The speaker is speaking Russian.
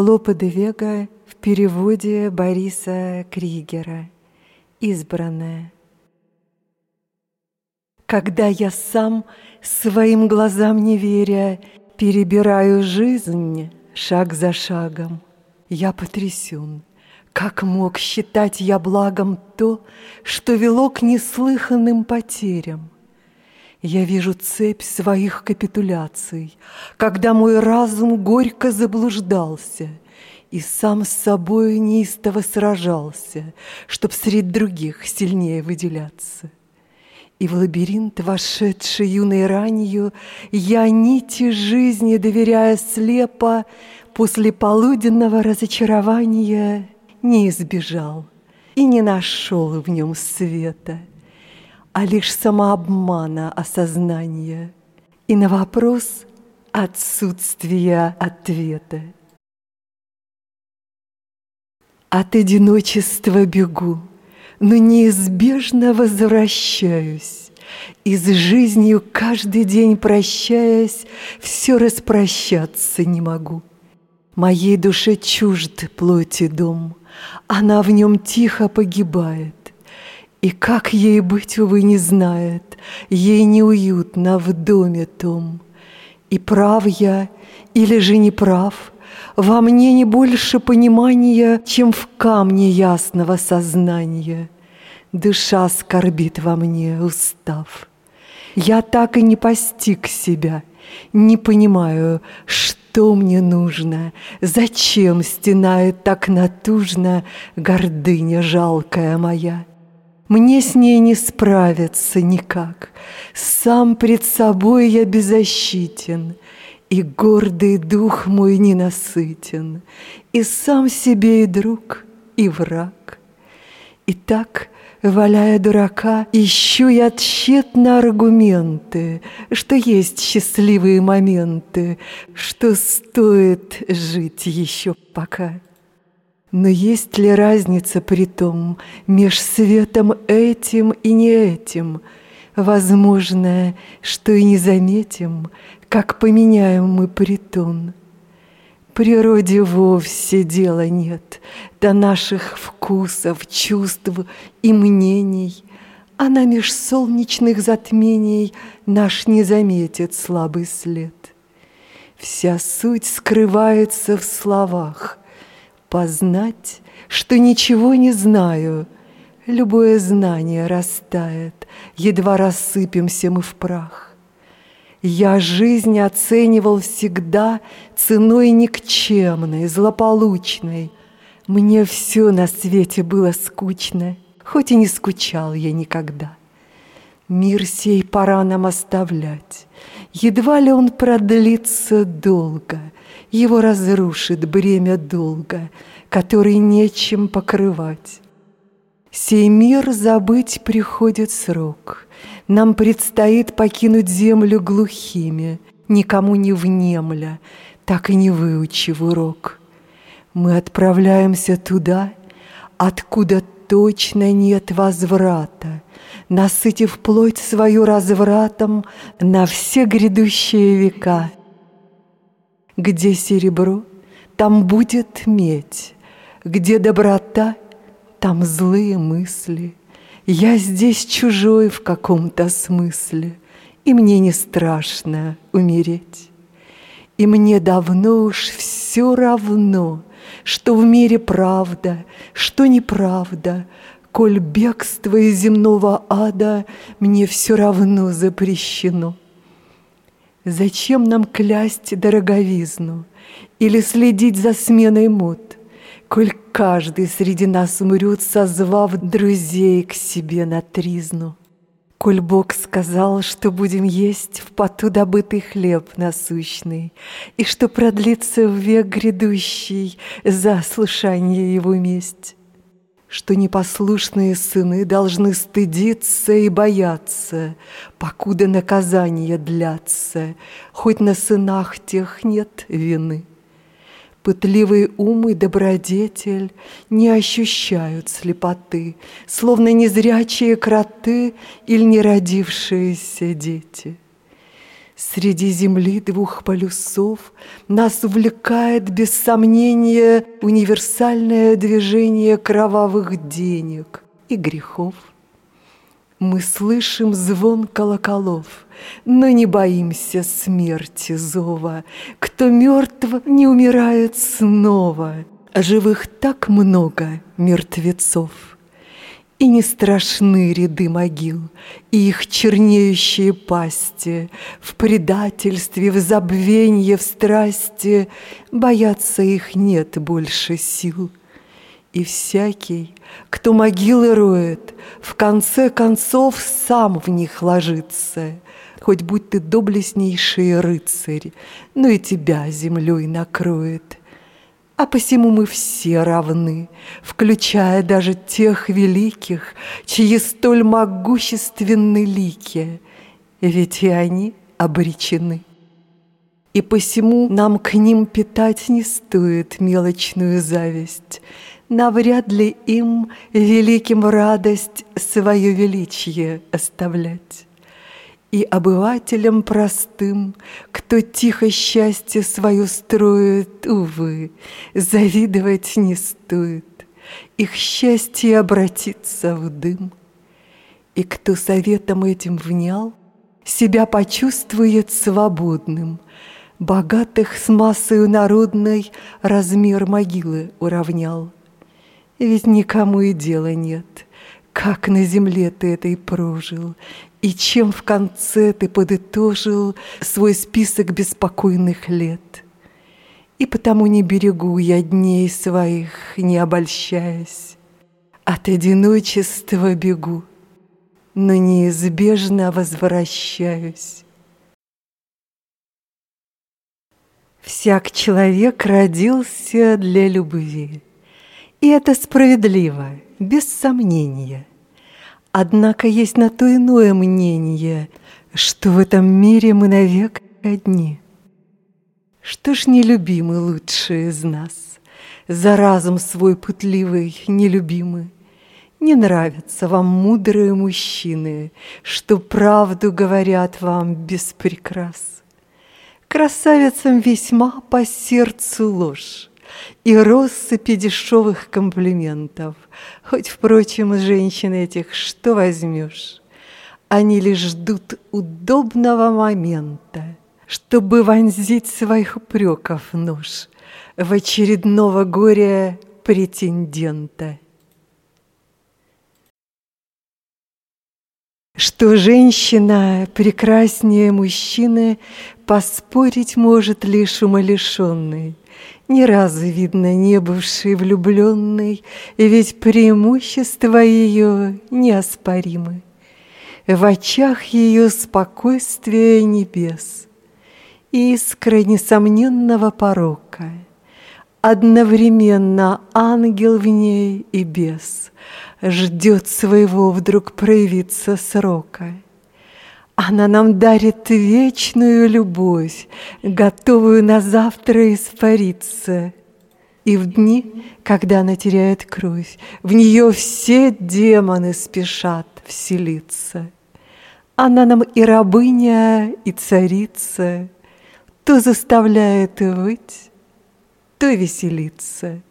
Лопе де Вега в переводе Бориса Кригера. Избранная. Когда я сам, своим глазам не веря, перебираю жизнь шаг за шагом, я потрясен. Как мог считать я благом то, что вело к неслыханным потерям? Я вижу цепь своих капитуляций, когда мой разум горько заблуждался и сам с собой неистово сражался, чтоб среди других сильнее выделяться. И в лабиринт, вошедший юной ранью, Я нити жизни, доверяя слепо, После полуденного разочарования Не избежал и не нашел в нем света, А лишь самообмана осознания И на вопрос отсутствия ответа. От одиночества бегу, но неизбежно возвращаюсь. И с жизнью каждый день прощаясь, все распрощаться не могу. Моей душе чужд плоти дом, она в нем тихо погибает. И как ей быть, увы, не знает, ей неуютно в доме том. И прав я или же не прав, во мне не больше понимания, чем в камне ясного сознания. Душа скорбит во мне, устав. Я так и не постиг себя, не понимаю, что мне нужно, зачем стенает так натужно гордыня жалкая моя. Мне с ней не справиться никак, сам пред собой я беззащитен — и гордый дух мой ненасытен, И сам себе и друг, и враг. И так, валяя дурака, Ищу я тщетно аргументы, Что есть счастливые моменты, Что стоит жить еще пока. Но есть ли разница при том Меж светом этим и не этим? Возможно, что и не заметим, как поменяем мы притон. Природе вовсе дела нет до наших вкусов, чувств и мнений. Она меж солнечных затмений наш не заметит слабый след. Вся суть скрывается в словах. Познать, что ничего не знаю, любое знание растает, едва рассыпемся мы в прах. Я жизнь оценивал всегда ценой никчемной, злополучной. Мне все на свете было скучно, хоть и не скучал я никогда. Мир сей пора нам оставлять, едва ли он продлится долго, его разрушит бремя долга, который нечем покрывать. Сей мир забыть приходит срок — нам предстоит покинуть землю глухими, Никому не внемля, так и не выучив урок. Мы отправляемся туда, откуда точно нет возврата, Насытив плоть свою развратом на все грядущие века. Где серебро, там будет медь, где доброта, там злые мысли — я здесь чужой в каком-то смысле, И мне не страшно умереть. И мне давно уж все равно, Что в мире правда, что неправда, Коль бегство из земного ада Мне все равно запрещено. Зачем нам клясть дороговизну Или следить за сменой мод? Коль каждый среди нас умрет, созвав друзей к себе на тризну. Коль Бог сказал, что будем есть в поту добытый хлеб насущный, И что продлится в век грядущий за слушание его месть, Что непослушные сыны должны стыдиться и бояться, Покуда наказания длятся, Хоть на сынах тех нет вины. Пытливый ум и добродетель не ощущают слепоты, Словно незрячие кроты или неродившиеся дети. Среди земли двух полюсов Нас увлекает, без сомнения, Универсальное движение кровавых денег и грехов. Мы слышим звон колоколов, Но не боимся смерти зова. Кто мертв, не умирает снова, живых так много мертвецов. И не страшны ряды могил, И их чернеющие пасти, В предательстве, в забвенье, в страсти Бояться их нет больше сил. И всякий, кто могилы роет, В конце концов сам в них ложится, Хоть будь ты доблестнейший рыцарь, Но и тебя землей накроет. А посему мы все равны, включая даже тех великих, Чьи столь могущественны лики, Ведь и они обречены. И посему нам к ним питать не стоит мелочную зависть, Навряд ли им великим радость свое величие оставлять и обывателям простым, кто тихо счастье свое строит, увы, завидовать не стоит, их счастье обратится в дым. И кто советом этим внял, себя почувствует свободным, богатых с массою народной размер могилы уравнял. Ведь никому и дела нет — как на земле ты этой прожил, и чем в конце ты подытожил свой список беспокойных лет. И потому не берегу я дней своих, не обольщаясь. От одиночества бегу, но неизбежно возвращаюсь. Всяк человек родился для любви, и это справедливо, без сомнения. Однако есть на то иное мнение, что в этом мире мы навек одни. Что ж нелюбимы лучшие из нас, за разум свой пытливый нелюбимый? Не нравятся вам мудрые мужчины, что правду говорят вам без прикрас. Красавицам весьма по сердцу ложь, и россыпи дешевых комплиментов. Хоть, впрочем, женщин этих что возьмешь? Они лишь ждут удобного момента, чтобы вонзить своих упреков нож в очередного горя претендента. Что женщина прекраснее мужчины поспорить может лишь умалишенный, ни разу, видно, не бывший влюбленный, Ведь преимущества ее неоспоримы. В очах ее спокойствие небес, Искра несомненного порока, Одновременно ангел в ней и бес. Ждет своего вдруг проявиться срока — она нам дарит вечную любовь, готовую на завтра испариться. И в дни, когда она теряет кровь, в нее все демоны спешат вселиться. Она нам и рабыня, и царица, то заставляет выть, то веселиться.